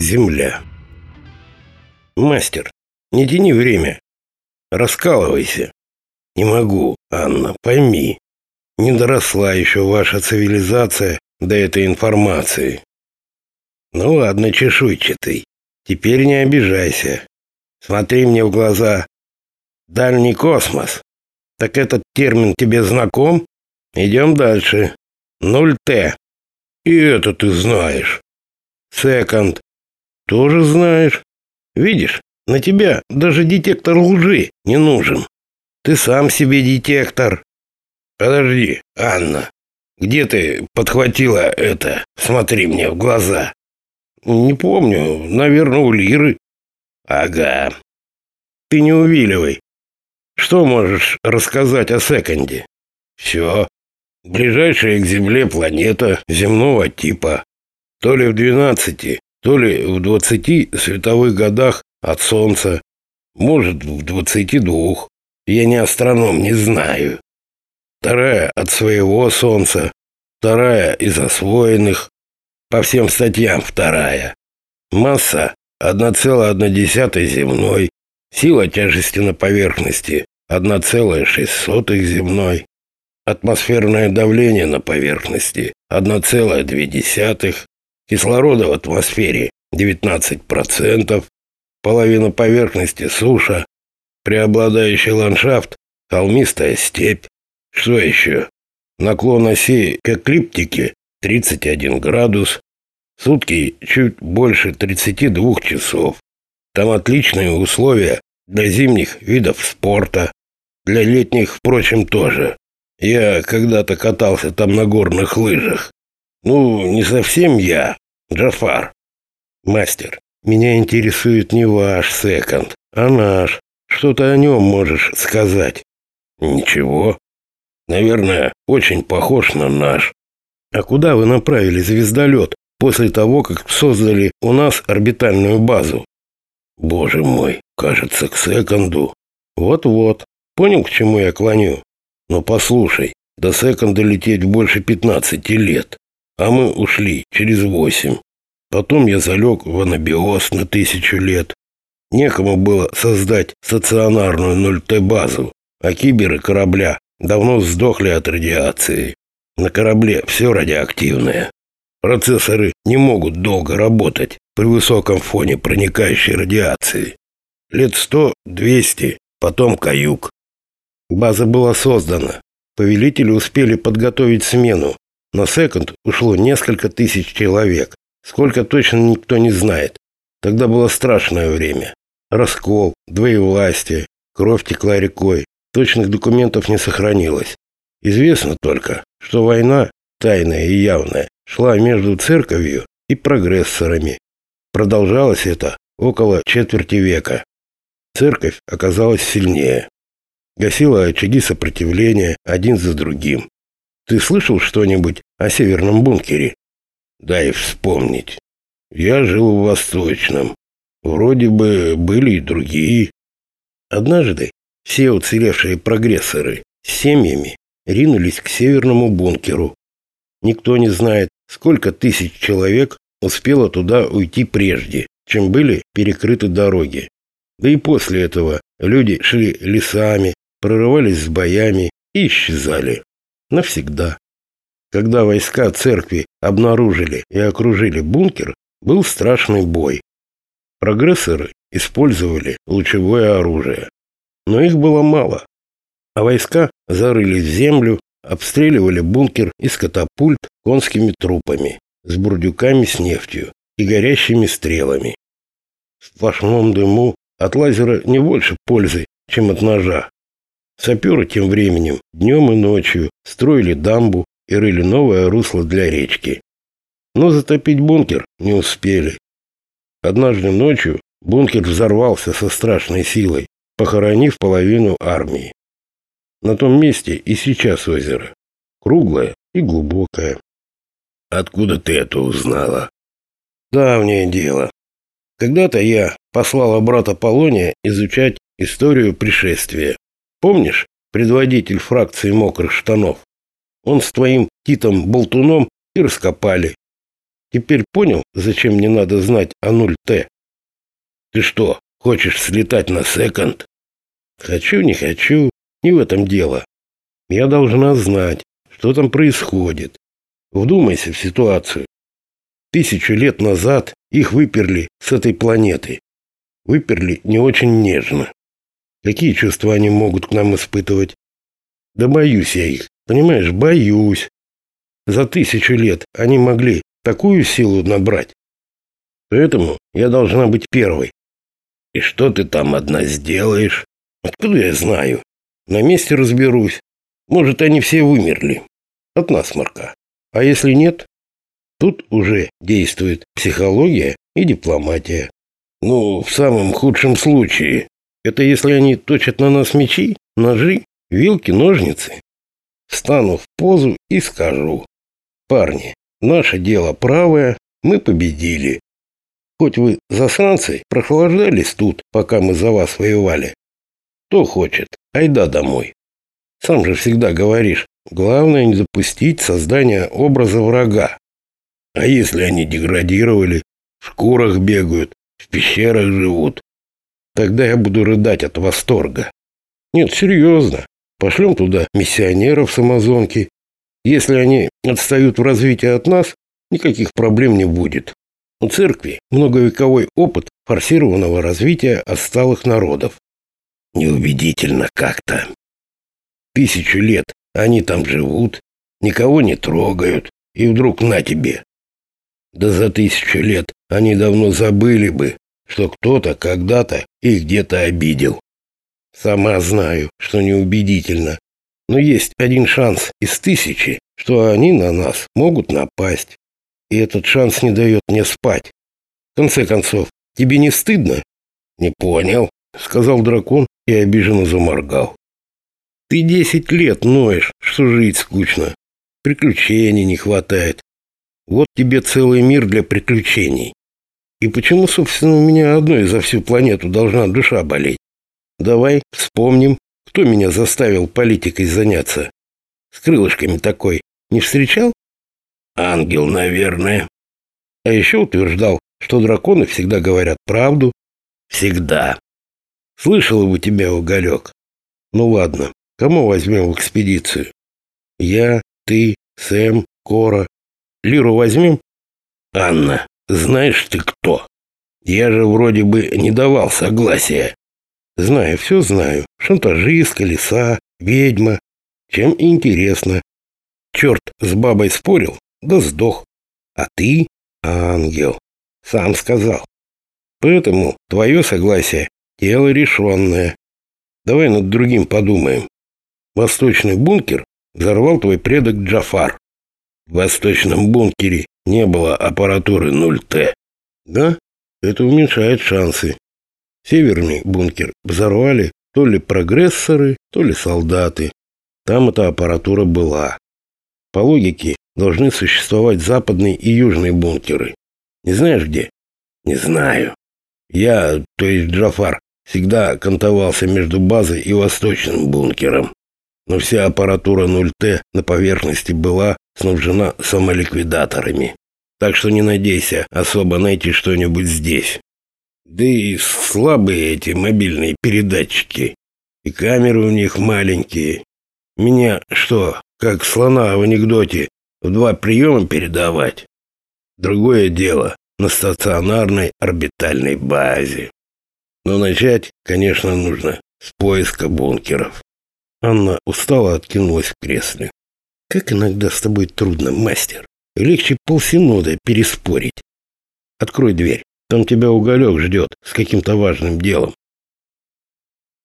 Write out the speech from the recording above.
Земля. Мастер, не тяни время. Раскалывайся. Не могу, Анна, пойми. Не доросла еще ваша цивилизация до этой информации. Ну ладно, чешуйчатый. Теперь не обижайся. Смотри мне в глаза. Дальний космос. Так этот термин тебе знаком? Идем дальше. 0Т. И это ты знаешь. Секонд. Тоже знаешь. Видишь, на тебя даже детектор лжи не нужен. Ты сам себе детектор. Подожди, Анна. Где ты подхватила это? Смотри мне в глаза. Не помню. Наверное, у Лиры. Ага. Ты не увиливай. Что можешь рассказать о секонде? Все. Ближайшая к Земле планета земного типа. То ли в двенадцати, то ли в двадцати световых годах от Солнца, может, в двадцати двух. Я не астроном, не знаю. Вторая от своего Солнца, вторая из освоенных, по всем статьям вторая. Масса 1,1 земной, сила тяжести на поверхности 1,6 земной, атмосферное давление на поверхности 1,2, кислорода в атмосфере 19%, половина поверхности суша, преобладающий ландшафт, холмистая степь. Что еще? Наклон оси к эклиптике 31 градус, сутки чуть больше 32 часов. Там отличные условия для зимних видов спорта, для летних, впрочем, тоже. Я когда-то катался там на горных лыжах. Ну, не совсем я, Джафар. Мастер, меня интересует не ваш секонд, а наш. Что ты о нем можешь сказать? Ничего. Наверное, очень похож на наш. А куда вы направили звездолет после того, как создали у нас орбитальную базу? Боже мой, кажется, к секонду. Вот-вот. Понял, к чему я клоню? Но послушай, до секонда лететь больше 15 лет, а мы ушли через 8. Потом я залег в анабиоз на тысячу лет. Некому было создать стационарную 0Т-базу, а киберы корабля давно сдохли от радиации. На корабле все радиоактивное. Процессоры не могут долго работать при высоком фоне проникающей радиации. Лет сто-двести, потом каюк. База была создана. Повелители успели подготовить смену. На секунд ушло несколько тысяч человек. Сколько точно никто не знает. Тогда было страшное время. Раскол, двоевластие, кровь текла рекой. Точных документов не сохранилось. Известно только, что война, тайная и явная, шла между церковью и прогрессорами. Продолжалось это около четверти века. Церковь оказалась сильнее гасила очаги сопротивления один за другим. Ты слышал что-нибудь о северном бункере? Дай вспомнить. Я жил в Восточном. Вроде бы были и другие. Однажды все уцелевшие прогрессоры с семьями ринулись к северному бункеру. Никто не знает, сколько тысяч человек успело туда уйти прежде, чем были перекрыты дороги. Да и после этого люди шли лесами, прорывались с боями и исчезали. Навсегда. Когда войска церкви обнаружили и окружили бункер, был страшный бой. Прогрессоры использовали лучевое оружие. Но их было мало. А войска зарылись в землю, обстреливали бункер из катапульт конскими трупами, с бурдюками с нефтью и горящими стрелами. В сплошном дыму от лазера не больше пользы, чем от ножа. Саперы тем временем днем и ночью строили дамбу и рыли новое русло для речки. Но затопить бункер не успели. Однажды ночью бункер взорвался со страшной силой, похоронив половину армии. На том месте и сейчас озеро. Круглое и глубокое. Откуда ты это узнала? Давнее дело. Когда-то я послала брата Полония изучать историю пришествия. Помнишь, предводитель фракции мокрых штанов? Он с твоим Титом Болтуном и раскопали. Теперь понял, зачем мне надо знать о 0Т? Ты что, хочешь слетать на секонд? Хочу, не хочу, не в этом дело. Я должна знать, что там происходит. Вдумайся в ситуацию. Тысячу лет назад их выперли с этой планеты. Выперли не очень нежно. Какие чувства они могут к нам испытывать? Да боюсь я их, понимаешь, боюсь. За тысячу лет они могли такую силу набрать. Поэтому я должна быть первой. И что ты там одна сделаешь? Откуда я знаю? На месте разберусь. Может, они все вымерли. От насморка. А если нет? Тут уже действует психология и дипломатия. Ну, в самом худшем случае. Это если они точат на нас мечи, ножи, вилки, ножницы. Встану в позу и скажу. Парни, Наше дело правое, мы победили. Хоть вы, засранцы, прохлаждались тут, пока мы за вас воевали. Кто хочет, айда домой. Сам же всегда говоришь, главное не допустить создания образа врага. А если они деградировали, в шкурах бегают, в пещерах живут, тогда я буду рыдать от восторга. Нет, серьезно. Пошлем туда миссионеров с Амазонки, если они отстают в развитии от нас, никаких проблем не будет. У церкви многовековой опыт форсированного развития отсталых народов. Неубедительно как-то. Тысячу лет они там живут, никого не трогают, и вдруг на тебе. Да за тысячу лет они давно забыли бы, что кто-то когда-то их где-то обидел. Сама знаю, что неубедительно, но есть один шанс из тысячи, что они на нас могут напасть. И этот шанс не дает мне спать. В конце концов, тебе не стыдно? Не понял, сказал дракон и обиженно заморгал. Ты десять лет ноешь, что жить скучно. Приключений не хватает. Вот тебе целый мир для приключений. И почему, собственно, у меня одной за всю планету должна душа болеть? Давай вспомним, кто меня заставил политикой заняться? С крылышками такой. Не встречал? Ангел, наверное. А еще утверждал, что драконы всегда говорят правду. Всегда. Слышал у тебя, Уголек. Ну ладно, кому возьмем в экспедицию? Я, ты, Сэм, Кора. Лиру возьмем? Анна, знаешь ты кто? Я же вроде бы не давал согласия. Знаю, все знаю. Шантажист, колеса, ведьма. Чем интересно. Черт с бабой спорил, да сдох. А ты ангел. Сам сказал. Поэтому твое согласие – дело решенное. Давай над другим подумаем. Восточный бункер взорвал твой предок Джафар. В восточном бункере не было аппаратуры 0Т. Да, это уменьшает шансы. Северный бункер взорвали то ли прогрессоры, то ли солдаты. Там эта аппаратура была. По логике должны существовать западные и южные бункеры. Не знаешь где? Не знаю. Я, то есть Джафар, всегда кантовался между базой и восточным бункером. Но вся аппаратура 0Т на поверхности была снабжена самоликвидаторами. Так что не надейся особо найти что-нибудь здесь. Да и слабые эти мобильные передатчики. И камеры у них маленькие. Меня что, как слона в анекдоте, в два приема передавать? Другое дело на стационарной орбитальной базе. Но начать, конечно, нужно с поиска бункеров. Анна устало откинулась в кресле. Как иногда с тобой трудно, мастер. Легче полсинода переспорить. Открой дверь. Там тебя уголек ждет с каким-то важным делом.